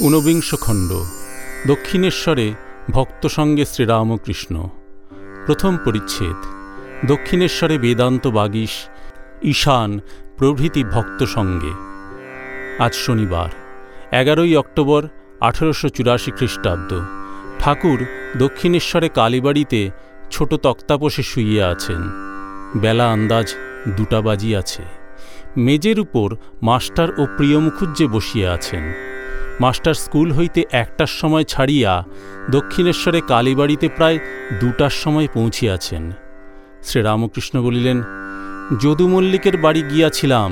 ঊনবিংশ খণ্ড। দক্ষিণেশ্বরে ভক্ত সঙ্গে শ্রীরামকৃষ্ণ। প্রথম পরিচ্ছেদ। দক্ষিণেশ্বরে বেদান্ত বাগীশ ঈশান প্রভৃতি ভক্ত সঙ্গে। আজ শনিবার, এগারোই অক্টোবর আঠেরোশো চুরাশি খ্রিস্টাব্দ। ঠাকুর দক্ষিণেশ্বরে কালীবাড়িতে ছোট তক্তাপোষে শুইয়ে আছেন। বেলা আন্দাজ দুটা বাজিয়াছে। মেজের উপর মাস্টার ও প্রিয় মুখুজ্জে বসিয়া আছেন। মাস্টার স্কুল হইতে একটার সময় ছাড়িয়া দক্ষিণেশ্বরে কালীবাড়িতে প্রায় দুটার সময় পৌঁছিয়াছেন। শ্রীরামকৃষ্ণ বলিলেন, যদু মল্লিকের বাড়ি গিয়াছিলাম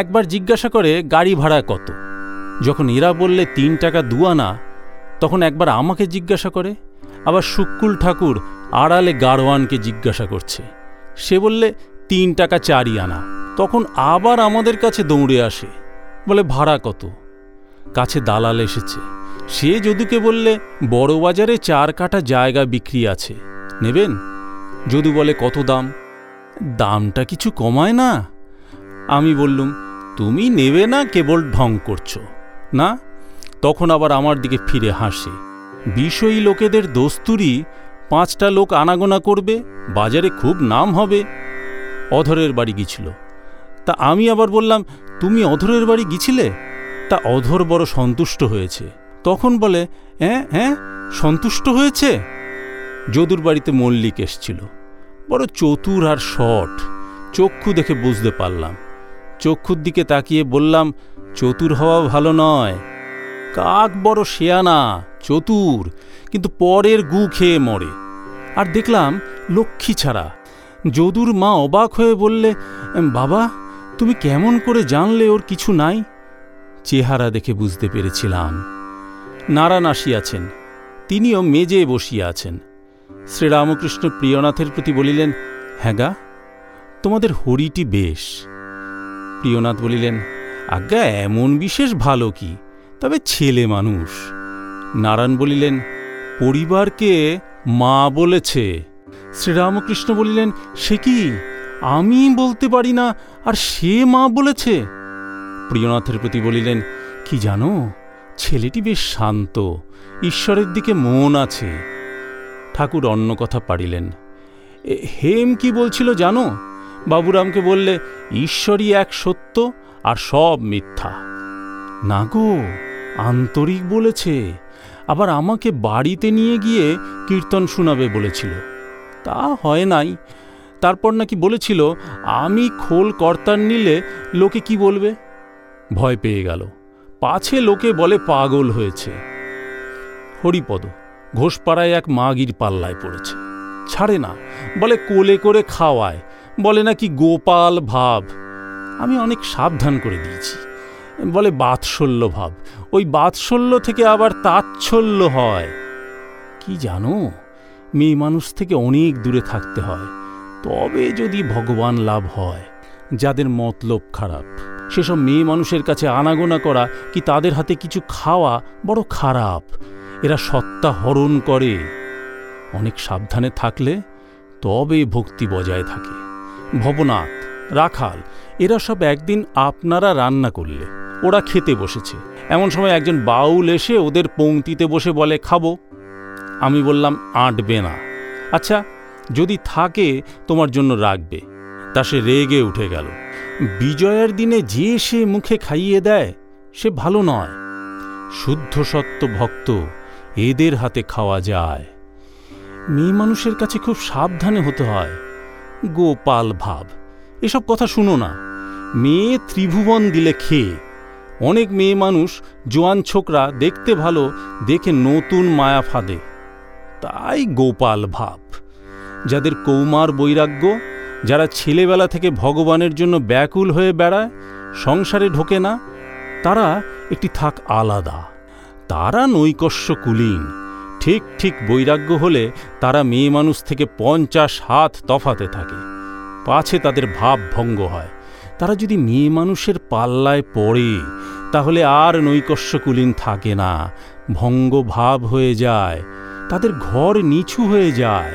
একবার জিজ্ঞাসা করে গাড়ি ভাড়া কত? যখন এরা বললে তিন টাকা দুয়ানা, তখন একবার আমাকে জিজ্ঞাসা করে, আবার শুক্কুল ঠাকুর আড়ালে গারোয়ানকে জিজ্ঞাসা করছে। সে বললে, তিন টাকা চারি আনা তখন আবার আমাদের কাছে দৌড়ে আসে, বলে ভাড়া কত? কাছে দালাল এসেছে। সে যদুকে বললে, বড় বাজারে চার কাটা জায়গা বিক্রি আছে। নেবেন? যদু বলে, কত দাম? দামটা কিছু কমায় না। আমি বললুম, তুমি নেবে না, কেবল ঢং করছ। না? তখন আবার আমার দিকে ফিরে হাসে। বিষয়ী লোকেদের দস্তুরি, পাঁচটা লোক আনাগোনা করবে, বাজারে খুব নাম হবে। অধরের বাড়ি গিয়েছিল। তা আমি আবার বললাম, তুমি অধরের বাড়ি গিয়েছিলে? তা অধর বড় সন্তুষ্ট হয়েছে। তখন বলে হ্যাঁ হ্যাঁ সন্তুষ্ট হয়েছে? যদুর বাড়িতে মল্লিক এসছিল। বড় চতুর আর শট চক্ষু দেখে বুঝতে পারলাম। চক্ষুর দিকে তাকিয়ে বললাম, চতুর হওয়া ভালো নয়। কাক বড় শেয়ানা, চতুর, কিন্তু পরের গু খেয়ে মরে। আর দেখলাম লক্ষ্মী ছাড়া। যদুর মা অবাক হয়ে বললে, বাবা, তুমি কেমন করে জানলে ওর কিছু নাই? চেহারা দেখে বুঝতে পেরেছিলাম। নারায়ণ আসিয়াছেন। তিনিও মেজে বসিয়া আছেন। শ্রীরামকৃষ্ণ প্রিয়নাথের প্রতি বলিলেন হ্যাঁ গা, তোমাদের হরিটি বেশ। প্রিয়নাথ বলিলেন, আজ্ঞা, এমন বিশেষ ভালো কি? তবে ছেলে মানুষ। নারায়ণ বলিলেন, পরিবারকে মা বলেছে। শ্রীরামকৃষ্ণ বলিলেন, সে কি? আমি বলতে পারি না, আর সে মা বলেছে? প্রিয়নাথের প্রতি বলিলেন, কি জানো, ছেলেটি বেশ শান্ত, ঈশ্বরের দিকে মন আছে। ঠাকুর অন্য কথা পারিলেন হেম কি বলছিল জানো? বাবুরামকে বললে, ঈশ্বরই এক সত্য আর সব মিথ্যা। না গো, আন্তরিক বলেছে, আবার আমাকে বাড়িতে নিয়ে গিয়ে কীর্তন শোনাবে বলেছিল। তা হয় নাই, তারপর নাকি বলেছিল, আমি খোল কর্তার নিলে লোকে কি বলবে? ভয় পেয়ে গেল। পাছে লোকে বলে পাগল হয়েছে। হরিপদ ঘোষপাড়ায় এক মাগির পাল্লায় পড়েছে। ছাড়ে না, বলে কোলে করে খাওয়ায়, বলে নাকি গোপাল ভাব। আমি অনেক সাবধান করে দিয়েছি। বলে বাৎসল্য ভাব, ওই বাৎসল্য থেকে আবার তাচ্ছল্য হয়। কি জানো, মেয়ে মানুষ থেকে অনেক দূরে থাকতে হয়। তবে যদি ভগবান লাভ হয়, যাদের মতলব খারাপ। সেসব মেয়ে মানুষের কাছে আনাগোনা করা কি তাদের হাতে কিছু খাওয়া বড় খারাপ? এরা সত্তা হরণ করে। অনেক সাবধানে থাকলে তবে ভক্তি বজায় থাকে। ভবনাথ, রাখাল, এরা সব একদিন আপনারা রান্না করলে। ওরা খেতে বসেছে। এমন সময় একজন বাউল এসে ওদের পংক্তিতে বসে বলে, খাব। আমি বললাম, আঁটবে না। আচ্ছা যদি থাকে তোমার জন্য রাখবে। তা সে রেগে উঠে গেল। বিজয়ের দিনে যে সে মুখে খাইয়ে দেয়, সে ভালো নয়। শুদ্ধ সত্য ভক্ত এদের হাতে খাওয়া যায়। মেয়ে মানুষের কাছে খুব সাবধানে হতে হয়। গোপাল ভাব, এসব কথা শুনো না। মেয়ে ত্রিভুবন দিলে খেয়ে। অনেক মেয়ে মানুষ, জোয়ান ছোকরা দেখতে ভালো, দেখে নতুন মায়া ফাঁদে। তাই গোপাল ভাব, যাদের কৌমার বৈরাগ্য যারা ছেলেবেলা থেকে ভগবানের জন্য ব্যাকুল হয়ে বেড়ায়, সংসারে ঢোকে না, তারা একটি থাক আলাদা। তারা নৈকস্য কুলীন। ঠিক ঠিক বৈরাগ্য হলে তারা মেয়ে মানুষ থেকে পঞ্চাশ হাত তফাতে থাকে। পাছে তাদের ভাব ভঙ্গ হয়। তারা যদি মেয়ে মানুষের পাল্লায় পড়ে, তাহলে আর নৈকস্য কুলীন থাকে না। ভঙ্গ ভাব হয়ে যায়, তাদের ঘর নিচু হয়ে যায়।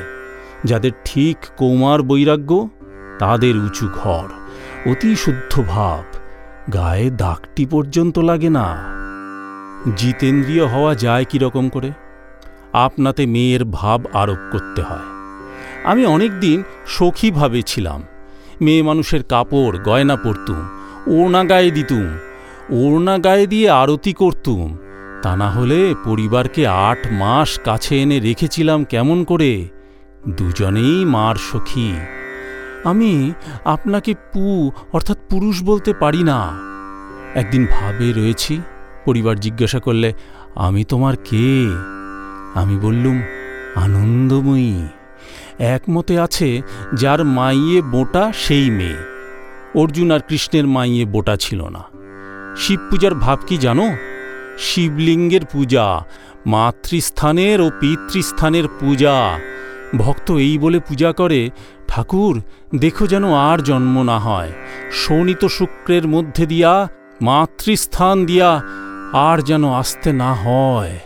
যাদের ঠিক কৌমার বৈরাগ্য তাদের উঁচু ঘর, অতি শুদ্ধ ভাব, গায়ে দাগটি পর্যন্ত লাগে না। জিতেন্দ্রীয় হওয়া যায় কি রকম করে? আপনাতে মেয়ের ভাব আরোপ করতে হয়। আমি অনেক দিন সখীভাবে ছিলাম। মেয়ে মানুষের কাপড়, গয়না পরতুম, ওড়না গায়ে দিতুম, ওড়না গায়ে দিয়ে আরতি করতুম। তা না হলে পরিবারকে আট মাস কাছে এনে রেখেছিলাম কেমন করে? দুজনেই মার সখী। আমি আপনাকে পু, অর্থাৎ পুরুষ বলতে পারি না। একদিন ভাবে রয়েছি, পরিবার জিজ্ঞাসা করলে, আমি তোমার কে? আমি বললুম, আনন্দময়ী, একমতে আছে যার মাইয়ে বোটা সেই মেয়ে। অর্জুন আর কৃষ্ণের মাইয়ে বোটা ছিল না। শিব পূজার ভাব কি জানো? শিবলিঙ্গের পূজা, মাতৃস্থানের ও পিতৃস্থানের পূজা। ভক্ত এই বলে পূজা করে, ঠাকুর, দেখো যেন আর জন্ম না হয়। শোণিত শুক্রের মধ্যে দিয়া, মাতৃস্থান দিয়া আর যেন আসতে না হয়।